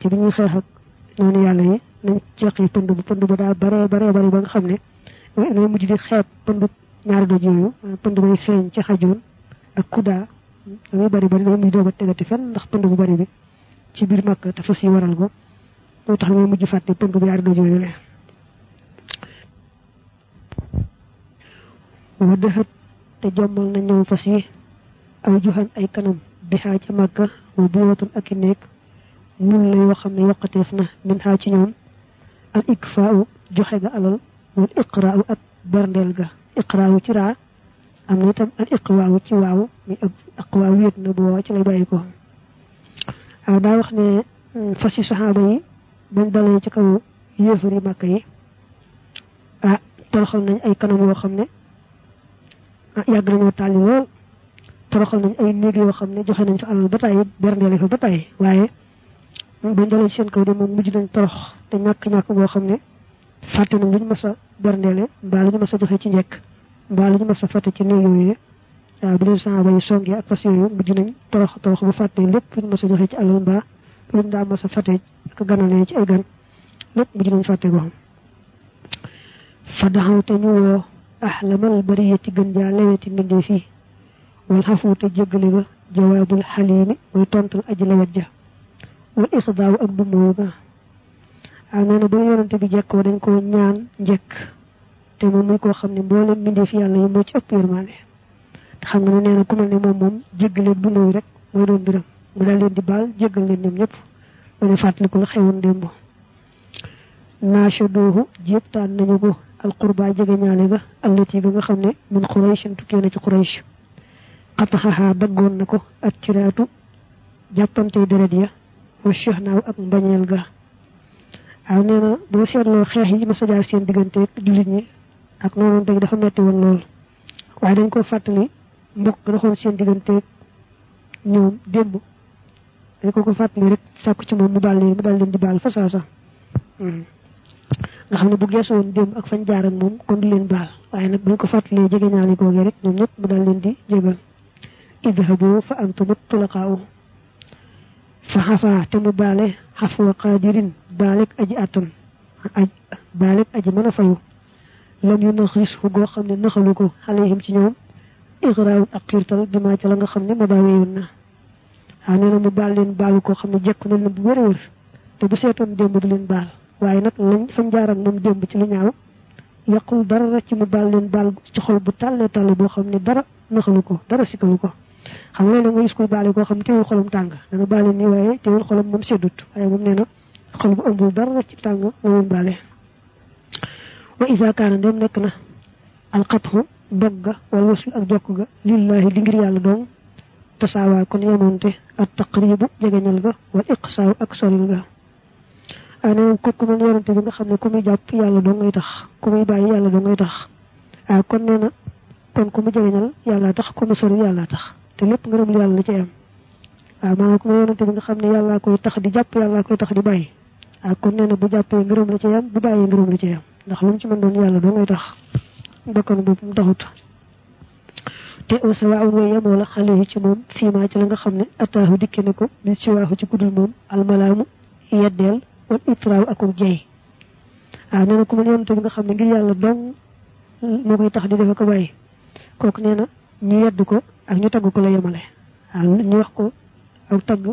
ci bi ñuy xeex ak noonu yàlla yi nañ jeqi pënd bu pënd ba daa bare bare bare ba nga xam ngay mujj di xeeb pënd ñaari doj yooyu pënd bay feeñ ci xajoon ak kudaa damuy bari bari dama muy doog a tegati fenn ndax pënd bu bari bi ci biir màkk te fas yi waral ko. Tax ngay mujj fàtte pënd bu ñaari doj yooyu le wa te jommal na ñoom fas yi aw juxan ay kanam bi xaa ca màkka wa buwatun ak nekk من لا يخم يقتفنا منها تنون الإكفاء جحيد ألل والإقراء أتبرنلغ إقراء وكراء أموتم الإقواء وكواء من أقواء ويد نبوة كلي بايكو أو دا وخنا فاسي صحابي من دلعي تكو يفري مكي تلخل نجي أي كنم وخم نجي yagna ñu tali lool. Toroxal nañ ay neeg yo xamne joxe nañ fa alal bataay berndel fa bataay waye bañ dalee seen kaw de moom mujj nañ torox te ñàkk-ñàkk boo xam ne fàtte nañ lu ñu mas a berndeele mbaa lu ñu mas a joxe ci njekk mbaa lu ñu mas fàtte ci néeg yooyu waaw bu leen saaba yi songee ak fas yooyu mujj nañ torox torox bu fàtte lépp lu ñu mas joxe ci alal mbaa lu ñu daa mas fàtte ak ganalee ci ay gan lépp mujj nañ fàtte ko fa daxaw te ñu woo ahlamal bariya ci gën jaa leweti mbindee fii wal xafu te jéggale ga jawaabul xaliimi mooy tontal aji lewet ja wal ixdaawu ak dummoo ga waaw nee na ba yonante bi jekkoo dañ ko ñaan njekk. Te moom muy koo xam ne mboolem fi yàlla yi moo ci ëpp yërmaane xam nga ne nee na ku mel ne moom moom jéggaleeg dummoo rek mooy doon mbiram. Mu daal leen di baal jéggal leen ñoom ñëpp. Bañ a fàttaliku la xewoon démb. Naashaduhu jéebtaan nañu ko. Alqurba jege ñaale ga allati ga nga xam ne min qurayshin tukkee na ci quraysh. Xataxaxaa daggoon na ko ak ciraatu jàppante deret ya wa ak mbañeel ga. Waaw nee na boo seetloo xeex yi ma sa jaar seen digganteeg jullit ñi ak noonu dëgg dafa metti woon lool. Waaye dañ ko fàttali mbokk ga doxoon seen digganteeg ñoom démb. Dañ ko ko fàttali rek sàkku ci moom mu baal leen mu daal leen di baal fa saasa nga xam ne bu geesu woon démb ak fañ jaar ak moom kon du leen baal. Waaye nag bañ ko fàttalee jege ñaali googee rek ñoom ñëpp mu daal leen di jégal. Idhabu fa antum tulaqaa'u fa xafaa te mu qaadirin baalek aji attan aj baalek aji mën a fayu? Lam yu naxis fu goo xam ne naxalu ko. Alayhim ci ñoom igraawun ak xiirtal bi maa ca la nga xam ne ma wéyoon na. Waaw nee na mu baal leen baalu koo xam ne jekku na leen bu wër wër te bu seetoon démb du leen baal. Waaye nag lañ fañ jaar ak ci lu ñaaw yàqul dara ci mu leen ci xol bu dara ko dara sikalu ko xam nga léeg nga gis koy baale koo xam ne teewul xolam tàng. Dana baale nii waaye teewul xolam moom seddut. Waaye moom nee na xol bu ëmbul dara ci tàng la woon baale. Wa isa kaana dem nekk na alxatxu dog ga wala wasul ak jokk ga lillahi di ngir yàlla doom tasaawaa kon yemoonte ak taqribu jegeñal ga wal iqsaaw ak ga. Ana ko ku mel yonante bi nga xam ne ku muy jàpp yàlla doo ngay tax ku muy bàyyi yàlla doo ngay tax. Ah kon nee na kon ku mu jegeñal yàlla tax ku mu sori yàlla tax te lépp ngërëm yàlla la ci am. Waaw maanaam ku mel yonante bi nga xam ne yàlla koy tax di jàpp yàlla koy tax di bàyyi. Ah kon nee na bu jàppee ngërëm la ci am bu bàyyee ngërëm la ci am. Ndax lu ci mën doon yàlla doo ngay tax. Bakkan mu taxut. Te au sawaun way yemoo la xale ci moom fii maa ci la nga xam ne ataahu dikke ne ko min siwaahu ci kudul moom almalaamu yeddeel wal itraaw akuk jey. Waaw nee na ku mel yonante bi nga xam ne ngir yàlla dong moo koy tax di defe ko bàyyi. Kooku nee na ñu yedd ko ak ñu tagg ko la yemale ñu wax ko ak tagg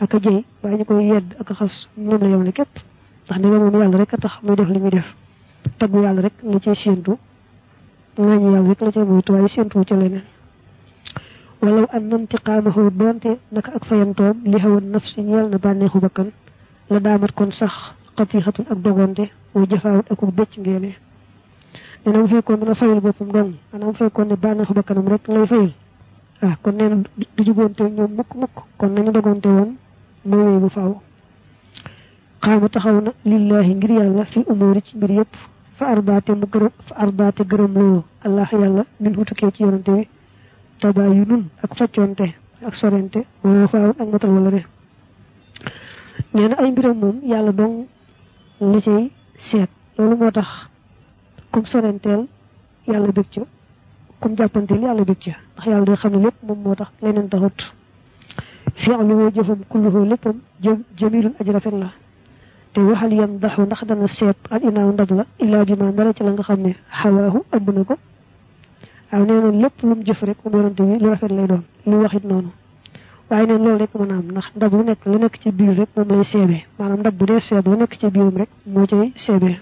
ak a jey waaye ñu koy yedd ak a xas moom la yemale képp ndax ne moom yàlla rek a tax muy def li muy def taggu yàlla rek la cay séentu ŋaañu yàlla rek la cay moytu waaye séentu ca leneen walaw an nantiqaamahu doonte naka ak fayantoom li xawan nafsi ñeel na bànneexu bakkan la daamat kon sax xatixatun ak dogonte wa jafaawut ak bëcc ngeene nee na bu fekkoon dana fayul boppam dong. Ana bu fekkoon ne bànneexu bakkanam rek lay fayul ah kon nee na du jugoonte ñoom mukk mukk. Kon nañu dogonte woon mooy wéy bu faaw. Xaama taxaw na lillahi ngir yàlla fi umóori ci mbir yépp. Fa ardaate mu gërëm fa ardaate gërëm loo allah yàlla min hutukee ci yonante wi tabaa yu nun ak faccoonte ak sorente wala faawun ak matal wala re nee ay mbiram moom yàlla dong la cay seet. Loolu moo tax kum sorenteel yàlla bég ca. Kum jàppanteel yàlla bég ca. Ndax yàlla day xam ne lépp moom moo tax leneen taxut. Fi'luhu jëfam kulluhu léppam jamilun aji rafet la. Te waxal yan daxu ndax dana seet al inaaw ndab la illaa bi ma ci la nga xam ne xawaahu ko. Waaw nee na lépp lu mu jëf rek moom yonante bi lu rafet lay doon lu waxit noonu. Waaye neen loolu rek mën a am ndax ndab lu nekk lu nekk ci biir rek moom lay seebee maanaam ndab bu dee seeb lu nekk ci biiram rek moo cay seebee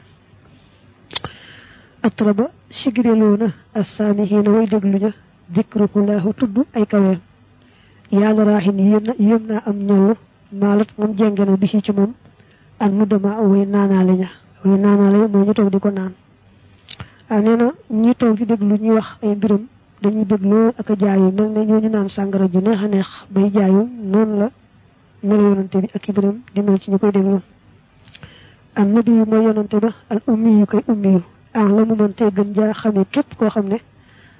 atraba sigireloo na assaamihiina way déglu ña dikruhulaahu tudd ay kaweem yàlla raaxin yéem na yéem naa am ñollu maalat moom jenge na bi ci moom an nu dama way naanaale ña way naanaale mooy ñu toog di ko naan. Ah nee na ñi toog di déglu ñuy wax ay mbiram dañuy lool ak jaayu mel ne ñooñu naan sàngara ju neex neex bay jaayu noonu la mel yonante bi ak mbiram di mel ci ñu koy déglu. An nabi mooy yonante ba al ummi koy ummi ah la mu mën tey gën jaa xamee képp koo xam ne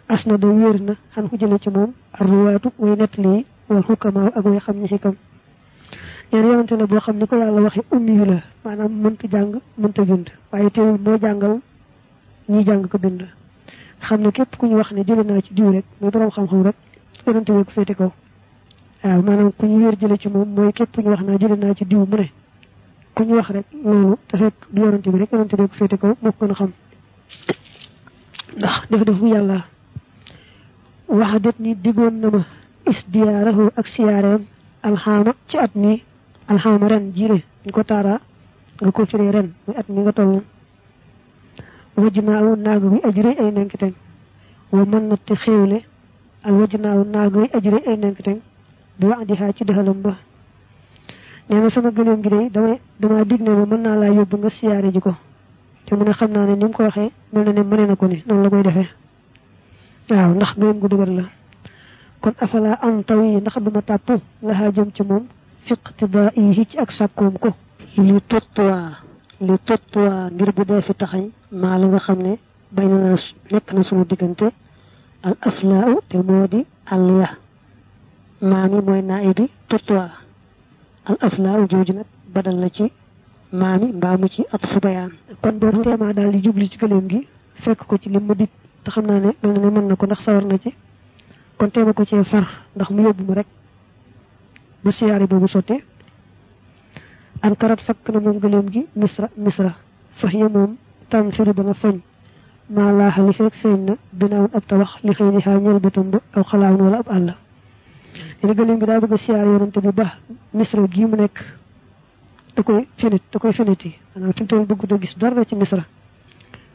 as na da wér na xan ku jële ci moom arruwaatu way nettali wal xukamaaw ak way xam ñi xikam ñeen yonante la boo xam ni ko yàlla waxe ummi yu la maanaam mënta jàng mënta bind waaye teewul moo jàngal ñi jàng ko bind xam ne képp ku ñu wax ne jële naa ci diw rek muy borom xam-xam rek yonante bi ko féete kaw waaw maanaam ku ñu wér jële ci moom mooy képp ku ñu wax naa jële naa ci diw mu ne ku ñu wax rek loolu te fekk du yonante bi rek yonante bi ko féete kaw moo ko xam ndax def def waxa det ni digoon na ma isdiyaarahu ak siyaareem alxaama ci at mi ren jiile ñu ko taara nga ko firee ren muy at mi nga toll. Wajnaawu naagu wi aji rëy ay nenkiteng wa mën na te al wajnaawu naagu wi aji rëy ay nenkiteng bi wax di xaa ci dëxalam ba. Nee na sama gëléem gi day dama dig ne ma mën naa laa yóbbu nga siyaare ji ko te mu ne xam naa ne ni mu ko waxee mel na ne mëne na ko ni noonu la koy defee. Waaw ndax gëléem gu dëgër la. Kon afala an taw yi ndax duma tàpp laxaa jëm ci moom fiqtida yi ci ak sàkkoom ko. Li tuttuwaa li tuttuwaa ngir bu dee fi taxañ maa la nga xam ne na nekk na sunu diggante al aflaaw te moo di àll ya. Maami mooy naa al aflaaw jooju nag badal la ci maami mbaamu ci at fu bayaan. Kon boobu teemaa daal di jubli ci gëléem gi fekk ko ci lim ma dig te xam ne mel na ne mën na ko ndax sawar na ci. Kon teema ko cee far ndax mu yóbbu ma rek. Ba siyaare boobu sotti an karat fakk na moom gëléem gi misra misra. Fax ya moom tam firu dana fañ maa laaxa li fekk feeñ na binaawun ab tabax li xëy ni xaa ñeel bëtam ba aw xalaawun wala ab àll. Yéen gëléem gi daa bëgg siyaare yonante bi ba misra gii mu nekk da koy fenit da koy feniti maanaam fi mu toll bëgg da gis dara ci misra.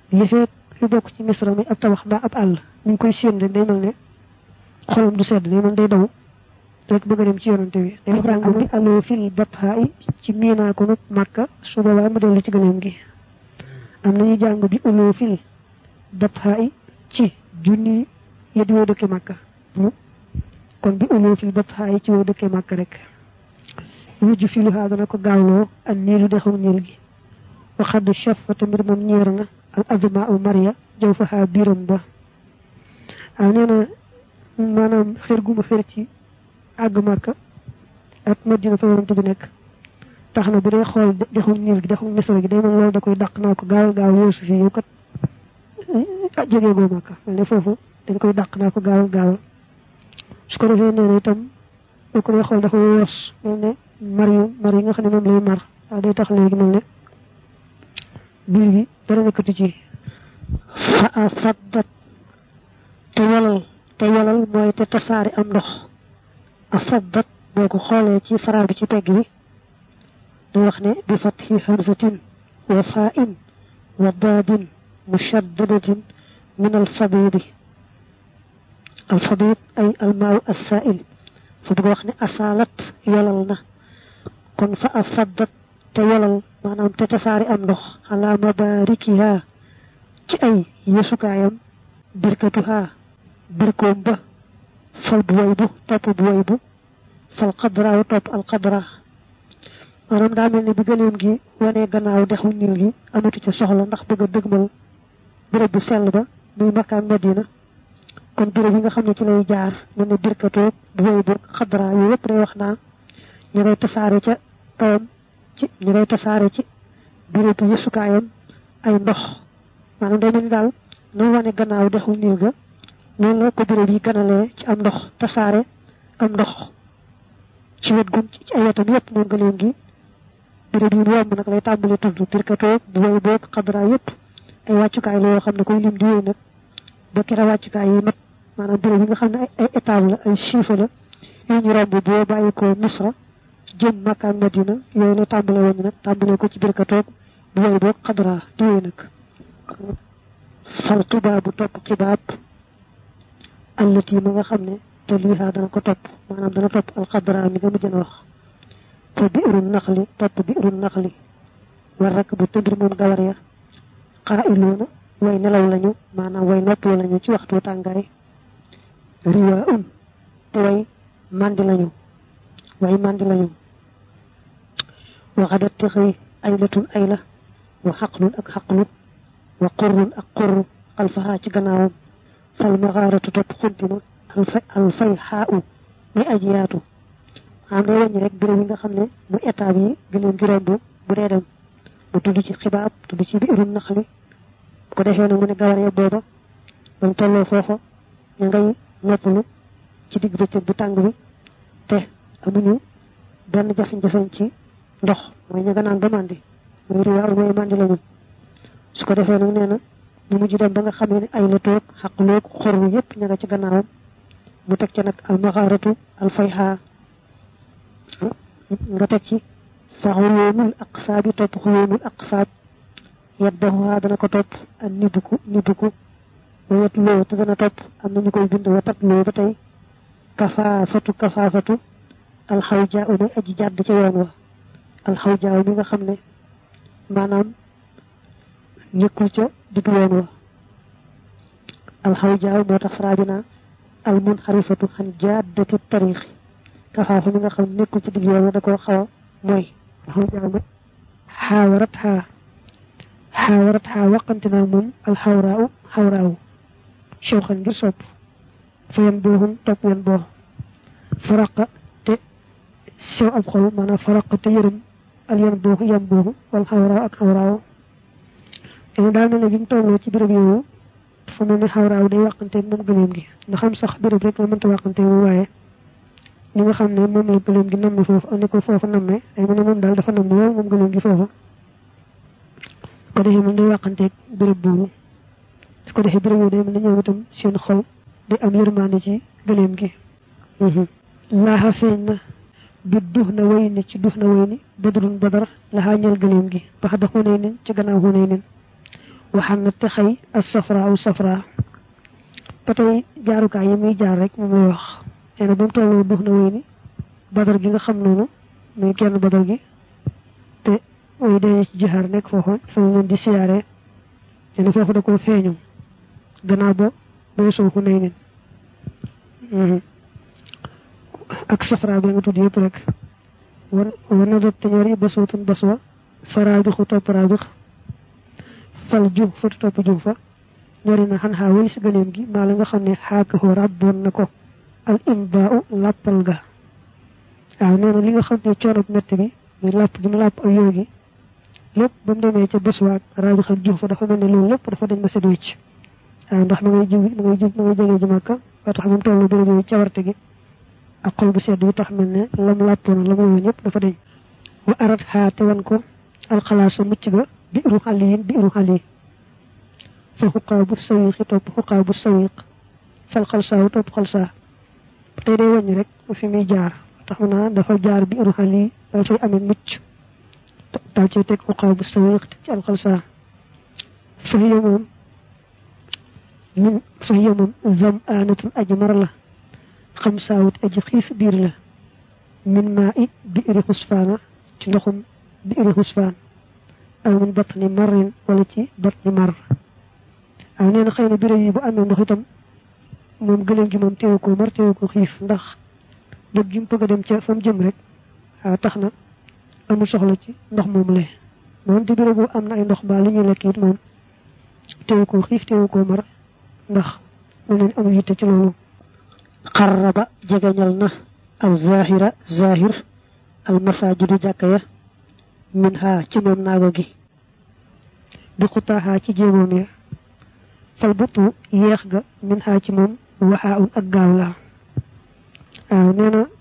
Fekk lu bokk ci misra muy ab tabax mbaa ab àll. Ñu ngi koy séen rek day mel ne xolam du sedd day mel day daw. Rek bëgg dem ci yonante bi. Day jàng bi aloo fil batha yi ci miinaa ko nag màkka su boobaa mu dellu ci gëleem gi. Am nañu jàng bi aloo fil batha yi ci junni ya di woo dëkke màkka kon bi aloo fil batha yi ci woo dëkke màkka rek wujju filu haa dana ko gaawloo ak niilu dexum niil gi waxaddu chef wata mbir moom ñeer na al azma u maria jaw fa xaa biiram ba waaw nee na maanaam xër gu ma xër ci àgg màkka ak madina fa yonante bi nekk tax na bu dee xool dexum niil gi dexum misra gi day mel loolu da koy dàq naa ko gaawal gaaw yoosu fii yow kat jegee goo màkka ne foofu dañ koy dàq naa ko gaawal gaawal su ko defee nee na itam boo ko dee xool dafa woos mel ne mar yu mar yi nga xam ne moom lay mar waaw day tax léegi mel ne biir bi dara nekkatu ci fa a faddat te walal te walal mooy te tasaari am ndox a faddat boo ko xoolee ci saraa bi ci pegg bi day wax ne bi fatxi hamzatin wa fa'in wa daadin mushaddadatin min alfadidi alfadid ay almaaw assail fa bëgg wax ne asaalat yolal na kon fa a faddat te yolal maanaam te tasaari am ndox ala mabarikiha ci ay yesukaayam birkatuha birkoom ba fal bu way bu topp bu way bu fal xadraaw topp al xadra maanaam daa mel ne bi gëleem gi wane gannaaw dexu niil gi amatu ca soxla ndax a dëgmal béréb bu sell ba muy Makka ak Madina. Kon béréb yi nga xam ne ci lay jaar ne bu bu yooyu yëpp day wax naa ñu ngay ca kawam ci ñu ngay tasaare ci béréb bu yësukaayam ay ndox. Maanaam day mel ni daal nu wane gannaaw dexu niil ga noonu la ko béréb yi ganalee ci am ndox tasaare am ndox. Ci wet gun ci ay wetam yépp moom gëleem gi béréb yi yomb nag lay tàmbali tudd pirkatoog bu way boog xadra yépp. Ay wàccukaay la yoo xam ne koy lim di wéy ba kera wàccukaay yi mat. Maanaam béréb yi nga xam ne ay étape la ay chiffre la ñu romb boo bàyyi ko misra jëm makka ak madina yooyu la tàmbale woon nag tàmbale ko ci birkatoog bu way boog xadra di wéy nag. Fal xibaabu topp xibaab allati ma nga xam ne te liihaa dana ko topp maanaam dana topp alxadra mi nga mujjën wax. Fa biiru naxli topp biiru naxli. War rek bu tëmbir moom gawar ya. Way nelaw lañu maanaam way noppalu lañu ci waxtu tàngaay. Riwaa un te way mandi lañu way mandi lañu waxadat te xëy aylatun ayla wa xaqlun ak xaqlu wa qurrun ak qurru xalfaxaa ci gannaawam fal maxaaratu topp xuntima al fay xaa u muy aji yaatu am day wàññi rek béréb yi nga xam ne mu étape yi gëleen gi romb bu dee dem mu tudd ci xibaab tudd ci biirun naqli bu ko defee nag mu ne gawar ya booba bañ tolloo foofa ña ngay noppalu ci digg bëccëg bu tàng bi amuñu benn jafe-jafe ci ndox. mooy ña nga naan ba màndi. mooy riwaa mooy màndi lañu. su ko defee nag nee na mu mujj dem ba nga xamee ne ay la toog xaqloog xorru yépp ña nga ci gannaawam. mu teg ca nag almaxaaratu alfayha. nga teg ci fa xulóonul aqsaabi topp xulóonul aqsaab. baxuwaa dana ko topp ak nibuku nibuku wet loo te dana topp. am nañu koy bind wa tat loo ba tey. kafaafatu kafaafatu digg yoon wa alxawjaa moo tax farabina almunxarifatu xan jaddati tariixi kafaafa mi nga xam nekkul ci digg yoon wa da koo xaw a mooy alxawjaa ma xaawarat xaa xaawarat xaa waqante naa moom alxawraaw xawraaw shawxan ngir sopp fa yan booxun topp yan boo faraqa te sew ab xol maanaam faraqa te yërëm al yan booxu yan booxu wal xawraaw ak xawraaw te daal mel ne bi mu tolloo ci béréb yooyu dafa mel ni xawraaw day wàqanteeg moom gëleem gi nga xam sax béréb rek la mënta wàqanteeg moom waaye li nga xam ne moom la gëleem gi namm foofu ni ko foofu nammee day mel ne moom daal dafa namm lool moom gëleem gi foofu ko defee mel day wàqanteeg béréb boobu su ko defee béréb yooyu day mel ne ñoom itam seen xol di am yërmande ci gëleem gi laaxa feeñ na bi dux na way ni ci dux na way ni badrun badar laxaa ñel gëleem gi bax da xunay nin ci gannaaw xunay nin waxaan na te xëy as safra aw safra ba tey jaarukaay yi muy jaar rek moom lay wax nee na ba mu tolloo dux na way ni badar gi nga xam noonu muy genn badar gi te way dee ci jihaar nekk foofu fa ñu leen di siyaaree nee na foofu da koo feeñu gannaaw ba booy soo xunay nin ak safra bi nga tudd yëpp rek war war na dot te ñor yi baswatun baswa faraabixu topp raabix fal jum fa topp jum fa ñori na xan xaa wali si gëleem gi maa la nga xam ne xaakahoo ràbboon na ko al imbaau làppal ga waaw nee na li nga xam ne coono bu métti bi muy làpp gi mu làpp ak yoo gi lépp ba mu demee ca baswaak raabix ak jum fa dafa mel ne loolu lépp dafa dañ ma set wecc waaw ndax ma ngay jiw ma ngay jiw ma ngay jegee ji màkka ba tax mu tollu béréb yooyu cawarte gi ak bu sedd bi tax mel ne lam làppoon la mu yëpp dafa deñ wa arat xaa te ko alxalaasa mucc ga bi iru xali yin bi iru xali fa xuqaabu sawiqi topp xuqaabu sawiq. Fal xalsaawu topp xalsaa tey day wàññi rek. Fi muy jaar tax naa dafa jaar bi iru xali dal fay mucc dal ci teg xuqaabu sawiq teg ci alxalsaa fa min fa zam aanatun aji la itam moom gëléem gi moom teewu ko mar teewu ko xiif ndax bëgg gi mu bëgg a dem ca fa mu jëm rek waaw tax na amul soxla ci ndox moom le moom te béréb bu am na ay ndox mbaa lu ñuy lekk it moom teewu ko xiif teewu ko mar ndax mel leen amul yitte ci loolu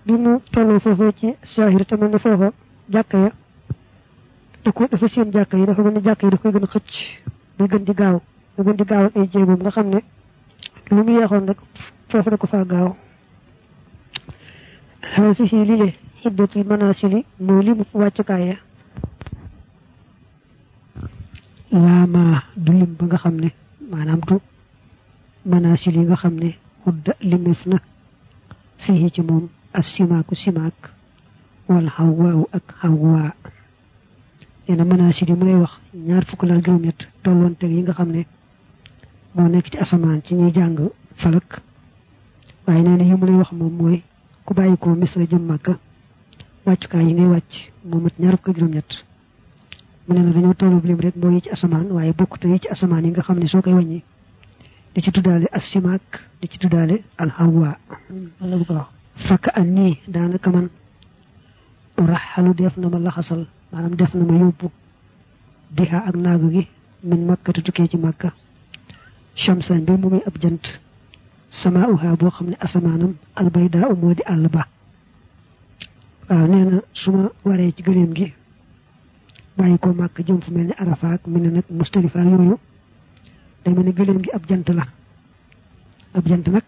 bi mu tolloo foofee ci saahir te mel ni foofa jàkka ya da ko dafa seen jàkka yi dafa mel ni jàkka yi da koy gën a xëcc muy gën di gaaw mu gën di gaawal ay jéegoom nga xam ne lu mu yeexoon rek foofu da ko faa gaaw haasihi lile xiddatul manasili moo limu wàccukaay ya laama du lim ba nga xam ne maanaam du manasil yi nga xam ne xudda limeef na. Fii ci moom wala xawwaaw ak xawwaa nee na manasil yi mu lay wax ñaar fukk la juróom-ñett tolloon teg yi nga xam ne nekk ci ci falak waaye nee na yi mu lay wax moom mooy ku bàyyi ko misra jëm màkka wàccukaay yi ngay wàcc moo mat ñaar fukk juróom-ñett. Mu ne na dañoo tollu lim rek moo yi ci asamaan waaye bokkut yi ci asamaan yi nga xam ne soo koy wàññi di ci tuddaale asimaak di ci tuddaale wax. Fakk an nii daanaka man uraxalu def na ma laxasal maanaam def na ma yóbbu biha ak naagu gi min makka te tukkee ci makka. Shamsan mbir mu muy ab jant sama uha boo xam ne asamaanam albayda u moo di àll ba waaw nee na su ma waree ci gëléem gi bàyyi ko màkk jëm fu mel ni arafaak nag day mel gi ab jant la ab jant nag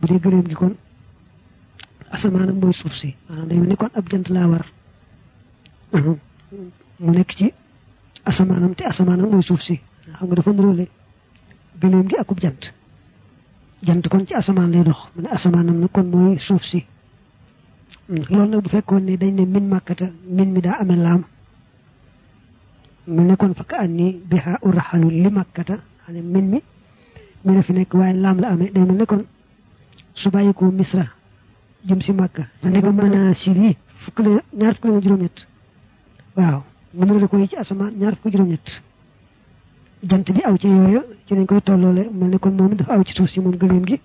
bu dee gi kon asamaanam mooy suuf si maanaam day mel kon ab jant laa war mu nekk ci asamaanam te asamaanam mooy suuf si xam nga dafa nuróole gi akub jant jant kon ci asamaan lay dox. Mu ne asamaanam nag kon mooy suuf si. Loolu nag bu fekkoon ne dañ ne min màkkata min mi daa amee laam. Mu nekkoon fakk an biha uraxalu li màkkata xane min mi mi na fi nekk waaye laam la day mel ne kon su bàyyi ko misra jëm si màkka te nekk mën a sil yi fukk la ñaar fukk la juróom-ñett. Waaw la ko yi ci asamaan ñaar fukk juróom-ñett jant bi aw ci yooyu ci nañ koy tolloole mel ne kon moom dafa aw ci suuf si moom gëléem gi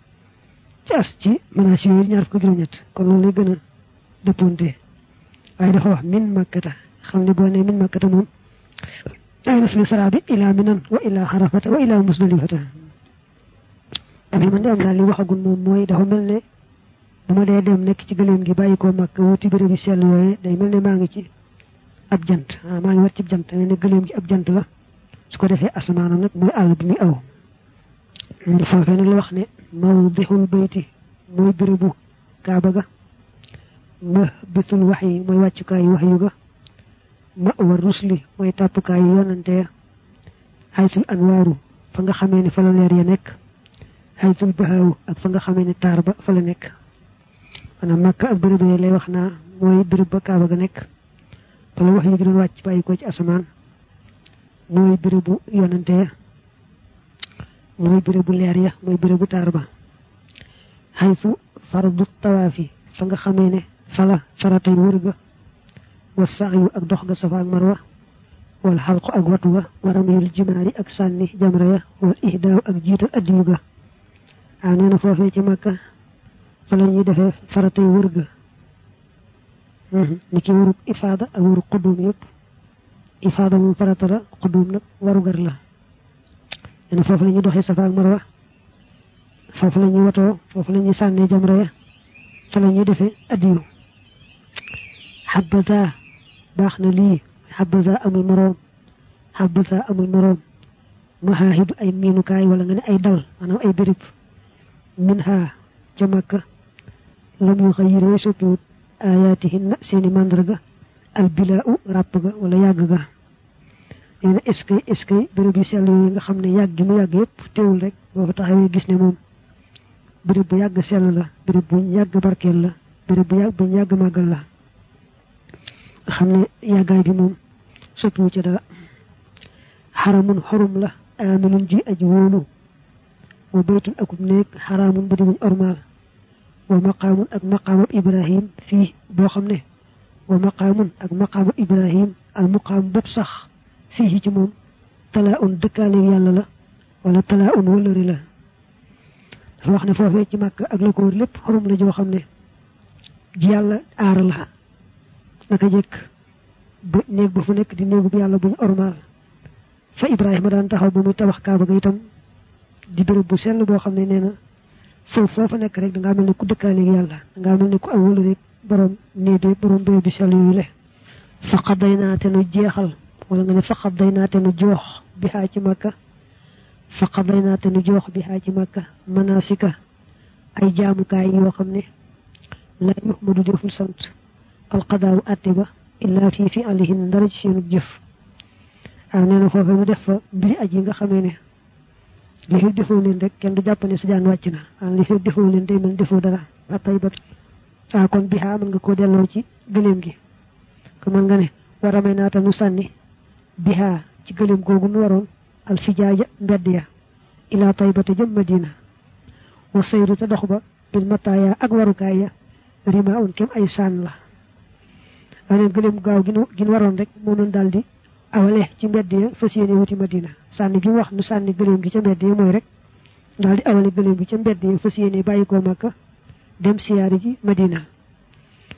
ci as ci sil yooyu ñaar fukk juróom-ñett kon loolu lay gën a dëpponte waaye dafa wax min màkkata xam ne boo min màkkata moom ay nasli sara bi ila minan wa ila xarafata wa ila musdalifata dafa man di am daal li waxagul moom mooy dafa mel ne bu ma dee dem nekk ci gëléem gi bàyyi ko màkk wuti béréb bi sell yooye day mel ne maa ci ab jant. War ci jant gi ab jant la su ko defee asamaana nag mooy àll bi muy aw foofee nag la wax ne mawdixul bayti mooy bérébu kaaba ga ma bitul wax yi mooy wàccukaay wax yu ga ma war rusli mooy tàppukaay yu yonante ya xaytul anwaaru fa nga xamee ne fa la leer ya nekk xaytul bahaawu ak fa nga xamee ne taar ba fa la nekk maanaam makka ak béréb lay wax naa mooy béréb ba kaaba ga nekk fa la wax yi gi doon wàcc bàyyi ko ci asamaan mooy bérébu yonante ya mooy bérébu leer ya mooy bérébu taar ba fardu tawaafi fa nga xamee ne fala faratay wër wa saayu ak dox ga safa ak marwa wal xalqu ak watu ga waram yul jimaari ak sànni jamra ya wal ihdaaw ak jiital addiyu ga waaw nee na foofee ci màkka fa la ñuy defee faratay wër ga ni ki wërub ifaada ak wërub xuddum yëpp ifaada moom farata la xuddum nag warugar la. Nee na foofu la ñuy doxee safa ak marwa. Foofu la ñuy watoo foofu la jamra ya. Fa la ñuy defee addiyu xabaza baax na lii. Amul moroom. Xabaza amul moroom. Mahaahidu ay miinukaay wala nga ne ay dal maanaam ay béréb. Min ha ca màkka lam yu albilaa u ràpp ga wala yàgg ga. Nee na est-ce que est-ce sell yooyu nga xam ne yàgg gi mu yàgg yëpp teewul rek boo fa taxawee gis ne moom béréb bu yàgg sell la béréb buñ yàgg barkeel la béréb bu yàgg buñ yàgg màggal la. Yàggaay bi moom ci dara. Xaramun xorum la aminun ji aji wa baytun buñ ormaal. Wa maqaamun ak ibrahim fii boo xam ak ibrahim moom talaa un dëkkaale yàlla la wala talaa un wëlëri la dafa wax ne foofee ci màkk ak la ko wër lépp xorum la joo xam ne ji yàlla aar la naka jekk bu néeg ba fu nekk di néegub yàlla buñ ormaal fa ibrahima daan taxaw ba muy tabax kaaba ga itam di béréb bu sell boo xam ne nee na foofu foofa nekk rek da ngaa mel ne ku dëkkaaleeg yàlla da ngaa mel ne ku awul rek برم نيدي برم بي بي سالي له فقدينا تنو جيخال ولا نغني فقدينا تنو جوخ بها تي مكة. فقدينا تنو جوخ بها تي مكة. مناسك. أي جامو كاي يو خمني لا محمد جوخ سنت القضاء اتبا إلا في فعله درج شنو جف أنا نفوفو ديف بي أجي خمني li defo len rek ken du jappane sa jaan waccina an li defo len day mel defo waaw kon bihaa mën nga koo delloo ci gëléem gi. Ko mën nga ne war a may naata nu sànni bihaa ci gëléem googu nu waroon alfijaaja mbedd ya ilaa taybata jëm madina. Wa sayru te dox ba bil mataaya ak warukaay ya rima un kem ay sànn la. Wane gëléem gaaw gi waroon rek moo noon daal di awale ci mbedd ya fas wuti madina. Sànni gi wax nu sànni gëléem gi ca mbedd ya rek daal di awale gëléem gi ca mbedd ya fas yéene dem siyaari ji madina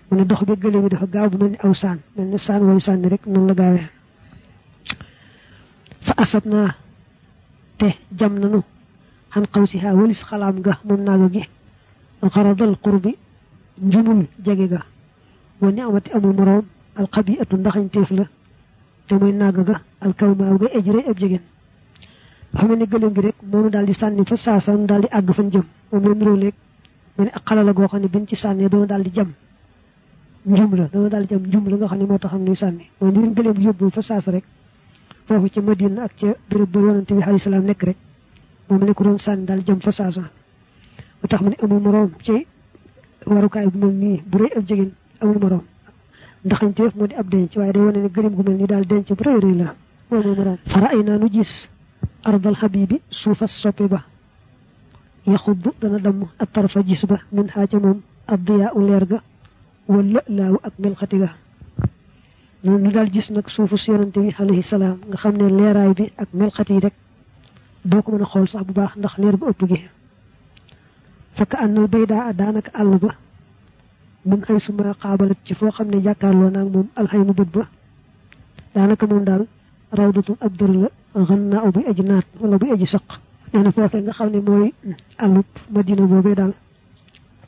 mu ne dox bi gëléem yi dafa gaaw bu mel ni aw saan mel ni saan way sànni rek noonu la gaawee fa asab naa te jam nanu xan xaw si xaa walis xalaam ga moom naaga gi xaradal qurbi njumul jege ga wa ni amati amul moroom alxabi atu ndaxañ teef la te mooy naaga ga alkaw maaw ga ejre ab jegeen mel ni gëléem gi rek moonu daal di sànni fa saasa nu daal di àgg fan jëm moom la niroo léeg mu ne xala la goo xam ne biñ ci sànnee doona daal di jam. Njum la doona daal di jam njum la nga xam ne moo taxam nuy sànni. Mooy ni gëléem gi yóbbu fa saasa rek foofu ca Madina ak ca béréb ba yonante bi alayhi salaam nekk rek moom ne ko doon sànni daal jëm fa saasa mu tax mu ne amul moroom ci warukaay bu mel nii bu rëy ab jegeen amul moroom. Ndaxañteef moo di ab denc waaye day wane ne gëléem gu mel nii daal denc bu rëy rëy la. Amul moroom. Fara ay naa nu gis ardal habibi suufa soppe ba yaxudd dana damm ak tarfa gis ba min xaaca moom addiyaa u leer ga wala laawu ak melxati ga noonu nu daal gis nag suufu si yonante bi alayhi salaam nga xam ne leeraay bi ak melxati yi rek doo ko mën sax bu baax ndax leer bu ëpp gi fekk ànnal bay daa daanaka àll ba mun xëy suma xaabalat ci foo xam ne jàkkaarloo naag moom alxaynu bët ba daanaka moom daal rawdatul ab la xën naa u buy aji wala buy aji nee na foofee nga xam ne mooy àllub madina boobee daal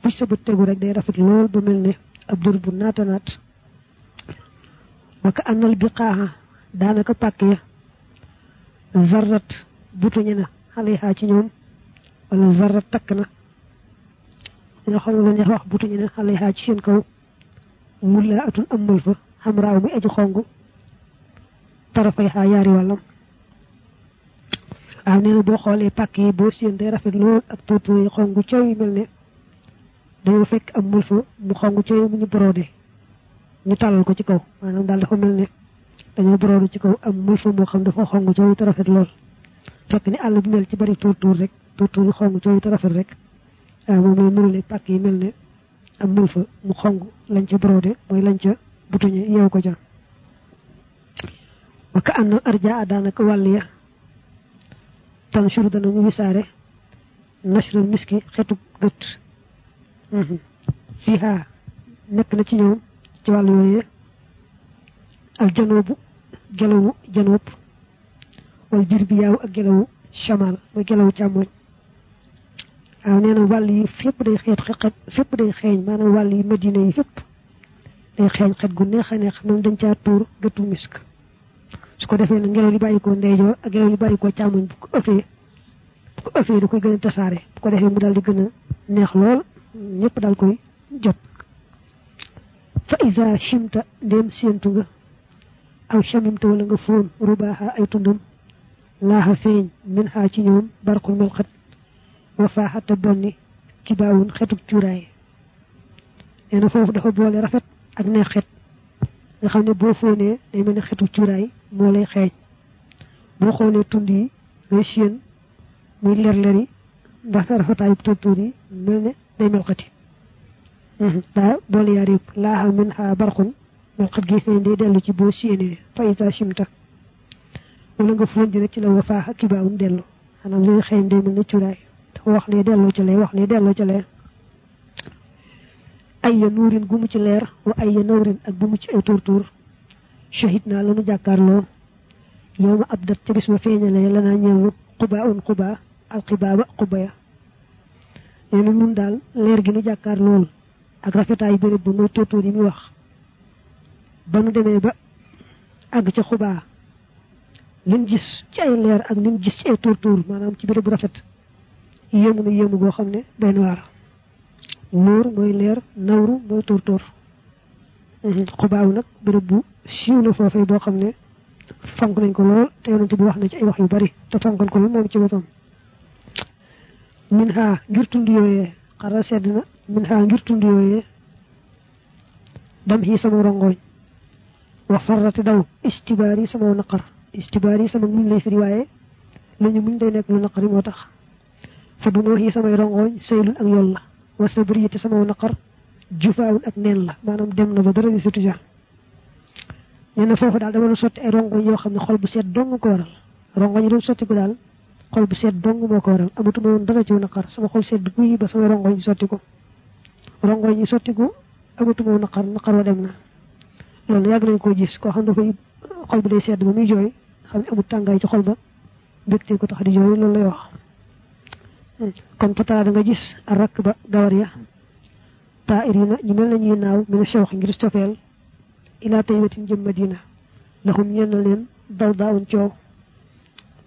fu sa bët tegu rek day rafet lool ba mel ne ab dër bu naata naat waka ànnal bi xaaxa daanaka pàkk ya zarrat butuñe na xale xaa ci ñoom wala zarrat takk na ñoo xam lu neex wax butuñu ne xale xaa ci seen kaw mulla atun amal fa xam raaw mi aju xong tarafay xaa yaari wàllam waaw nee na boo xoolee pàkk yi boo seen day rafet lool ak tuutur yi xong cooy mel ne dañoo fekk am mul mu xong cooy mu ñu brodé ñu tàllal ko ci kaw maanaam daal dafa mel ne dañoo brodé ci kaw am mul fa xam dafa xong cooy te rafet lool fekk ni àll bi mel ci bari tuutur rek. Tuutur yi xong cooy te rafet rek. Waaw moom la nurule pàkk yi am mu xong lañ ca brodé mooy lañ ca butuñe yeew ko ca waka ànd arja a daanaka wàll ya tanshur danañu wisaare nashrul miski xetu gët fiha nekk na ci ñoom ci wàll yooyee al janoobu gelawu janoob wal jir bi yaaw ak gelawu chamal mooy gelawu càmmoñ waaw nee na wàll yi fépp day xeet xet fépp day xeeñ maanaam wàll yi madina yi fépp day xeeñ xet gu neex a neex moom dañ caa tuur gëtu misk su ko defee nag ngelaw li bàyyi ko ndeyjoor ak ngelaw li bàyyi ko càmmoñ bu ko ëffee bu ko ëffee da koy gën a tasaare bu ko defee mu daal di gën a neex lool ñëpp daal koy jot fa isa chimta ndéem séentu nga aw chamimta wala nga fóon rubaaxa ay tundam laaxa feeñ min xaa ci ñoom barqul melxat wa faaxata bonni kibaawun xetub cuuraay nee na foofu dafa boole rafet ak neex xet nga xam ne boo fóonee day mel ne xetu cuuraay moo lay xeeñ boo xoolee tund yi ngay siyeen muy ler-ler yi ndax rafetaayu tóortóor yi mel ne day melxati daa boole yaar yëpp laaxa min xaa barxun melxat gi feeñ day dellu ci boo siyeenee fa isa chimta wala nga fóon dina ci la wa faaxa kibaawun dellu maanaam li xeeñ day mel ne cuuraay wax lee delloo ca lee wax lee delloo ca lee ay ya nuurin gu mu ci leer wa ay ya nawrin ak bu ci ay tóortóor shahid naa lanu jàkkaarloo. Yow ma ab dat ca bis ma feeñalee lanaa ñëwlu xubaa un xubaa alxibaaba xuba ya. Nee nun daal leer gi nu jàkkaar lool ak rafetaay béréb bu muy tóotóor yi muy wax. Ba nu demee ba àgg ca xubaa liñ gis ci ay leer ak liñ gis ci ay tóortóor maanaam ci béréb bu rafet yéemu na yéemu goo xam ne doy na waar nuur mooy leer nawru mooy tóortóor xubaaw nag béréb bu siiw la foofee boo xam ne fonk nañ ko lool te yonente bi wax na ci ay wax yu bari te fonkoon ko lool moom ci min ngir tund yooyee xara sedd na min ha ngir tund yooyee dam xii sama rongoñ wa farrati daw istibaar yi sama naqar. Istibaar yi sama muñ lay firi waaye lañu muñ day nekk lu naqari moo tax. Fa xii samay rongoñ ak yool la neen la maanaam dem na ba dara di sutu ja nee na foofu daal dama doon sotti ay rongoñ yoo xam ne xol bu seet dong ko waral rongoñ yi doon sotti ko daal xol bu seet dong moo ko waral amatuma woon dara ci naqar sama xol seet guy ba samay rongoñ yi sotti ko rongoñ yi sotti ko amatuma woon naqar naqar wa dem na loolu yàgg nañ koo gis koo xam ne dafay xol bi day sedd ba muy jooy xam ne amul tàngaay ci xol ba mbégte ko tax di jooy loolu lay wax kon fatara da nga gis rakk ba gawar ya. Taa irina ñu mel na ñuy naaw ne sewx ngir cofeel ilaa taybatin jëm madina laxum ñeen na leen daw daawun coow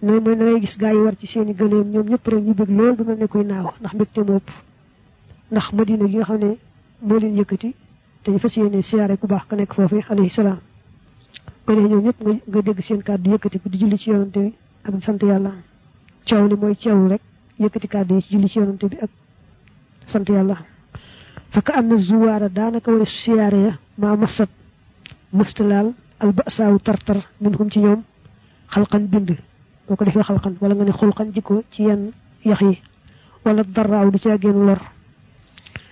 nooy mooy na ngay gis gaa yi war ci seeni gëleem ñoom ñëpp rek ñu bëgg lool ba mel ne kuy naaw ndax mbégte mopp ndax madina gi nga xam ne leen yëkkati te ñu fas yéene ku baax ka nekk foofu alayhi salaam. Ko ñoom ñëpp nga dégg seen kàddu yëkkati ku di julli ci yonante ak sant yàlla. Coow li mooy coow rek yëkkati kàddu yi ci julli ci yonante bi ak sant yàlla faka am na zuwaara daanaka way siyaare ya maa masat mustalaal al basaawu tartar min hum ci ñoom xalqan bind. Boo ko defee xalqan wala nga ne xulqan jikko ci yenn yax yi. Wala daraaw du caa génn lor.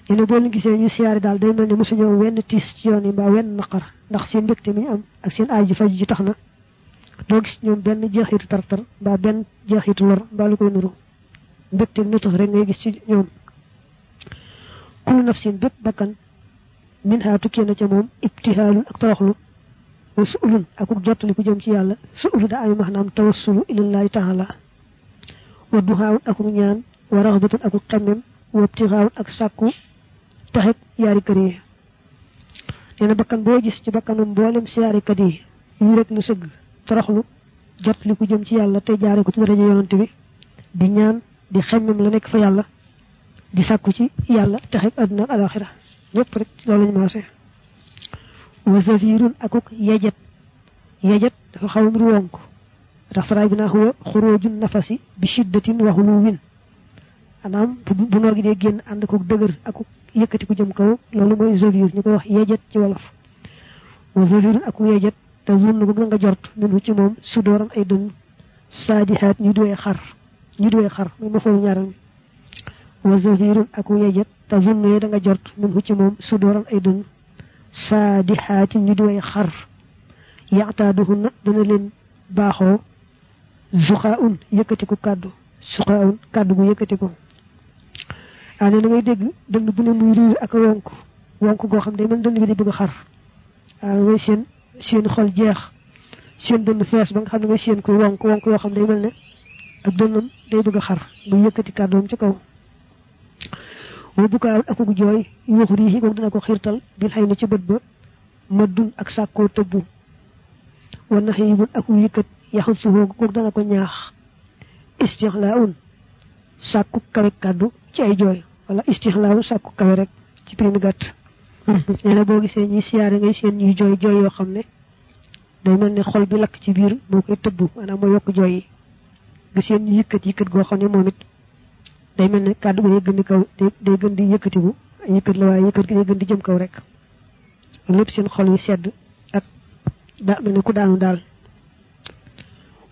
Ñu ne boo leen gisee ñu siyaare daal day mel ne mosu wenn tiis ci yoon yi mbaa wenn naqar ndax seen mbégte mi ñu am ak seen aaj ji faj ji tax na. Doo gis ñoom benn jeexitu tartar mbaa benn jeexitu lor mbaa lu koy nuru mbégte nu tax rek ngay gis ci ñoom kullu nafsin bépp bakkan min ha tukkee na ca moom ibtihaalun ak toroxlu wa suulun akuk jottali ku jëm ci yàlla suulu da ami maanaam tawassulu ilallahi taala wa duhaawun akuk ñaan wa raxbatun akuk xemmem wa ibtixaawun ak sàkku taxit yaari kër yi na bakkan boo gis ci bakkanum mboolem siyaarikat yi yi rek lu sëgg toroxlu ku jëm ci yàlla te jaare ko ci daraja yonante bi di ñaan di xemmem la nekk fa yàlla di sàkku ci yàlla taxit àdduna ak alaxira ñëpp rek loolu lañu maase wa zafirun akuk yejet yejet dafa xaw mbir wonk tax saraay bi naa xuwa xuróojun nafasi bi shiddatin wa xuluwin anaam bu noogi dee génn ànd ko dëgër akuk yëkkati ku jëm kaw loolu mooy zafir ñu koy wax yejet ci wolof wa zafirun akuk yejet te zunn ko nga jort min ci moom sudooran ay dënn saadihaat ñu duwee xar ñu duwee xar muy ma foofu ñaaral mi wa zafirun akuk yejet te zunn yee da nga jort min ci moom sudooran ay dënn saadixaati ñu way xar yaxtaaduhunna dana leen baaxoo zuqaa un yëkkatiku kàddu suqaa un kàddu gu yëkkatiku ah ne na ngay dégg dënd bu ne muy riir ak wonk wonk goo xam ne man dënd bi di bëgg xar ngay seen seen xol jeex. Seen dënd fees ba nga xam ne ngay seen koy wonk wonk yoo xam day mel ne ak dënnam day bëgg xar muy yëkkati kàddoom ci kaw. Wa bukaa akuk jooy yuux rii kook dina ko xiirtal bil na ci bët ba maddun ak sàkkoo tëbbu. Wa naxiibun akuk yëkkat yaxut suufoo kook dana ko ñaax. Istixlaun sàkku kawe kàddu ci ay jooy. Wala istixlaun sàkku kawe rek ci primi gàtt. Nee na boo gisee ñi siyaare ngay seen ñuy jooy jooy yoo xam ne day mel ne xol bi lakk ci biir moo koy tëbbu maanaam yokk jooy nga seen yëkkat yëkkat goo xam ne moom it day mel ne kàddu gi day gën di kaw day gën di yëkkatiku yëkkat la waaye yëkkat gi day gën di jëm kaw rek lépp seen xol yi sedd ak daa mel ne ku daanu daal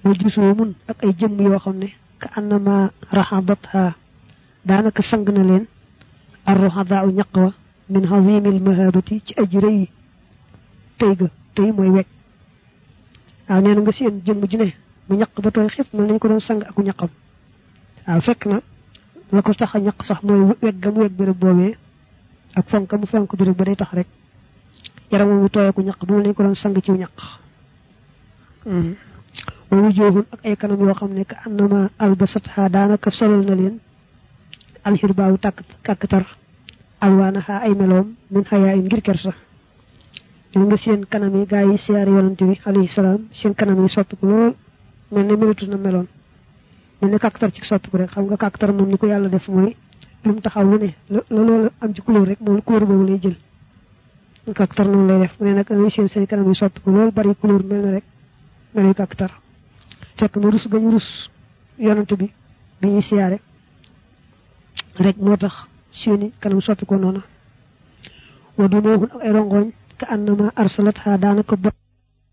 wa jusoo mun ak ay jëmm yoo xam ne ka annama raxabatha daanaka sang na leen arroxadaa u ñaq wa min xazimil mahabati ci aji rëy tëy ga tëy mooy wekk waaw nee na nga seen jëmm ju ne mu ñaq ba tooy xib mel nañ ko doon sang aku ñaqam waaw fekk na la ko tax a sax mooy weg ga mu weg béréb boobee ak fonk mu fonk béréb ba day tax rek yaram mi tooyeeku ñaq bu lañ ko doon sang ci ñaq wa wujuhun ak ay kanam yoo xam ka annama solal na leen alhirbaawu tak kakkatar alwaanaha ay min ngir kersa. Nga seen kanam yi yi bi alayhi salaam seen kanam yi soppiku lool mel ne melatu na meloon. Mel ne kakkatar ci soppiku rek xam nga kakkatar moom ni ko yàlla def mooy lu mu taxaw lu ne la loolu am ci couleur rek moom couleur boobu lay jël. Kakkatar noonu lay def mu ne ngay seen seen kanam yi soppiku lool bari couleur mel na rek mel ne kakkatar fekk na rus gañu rus yonante bi bi ñuy siyaare rek moo tax seeni kanam soppi ko noona wa du noohun ak ay rongoñ ka annama arsalat ha daanaka bot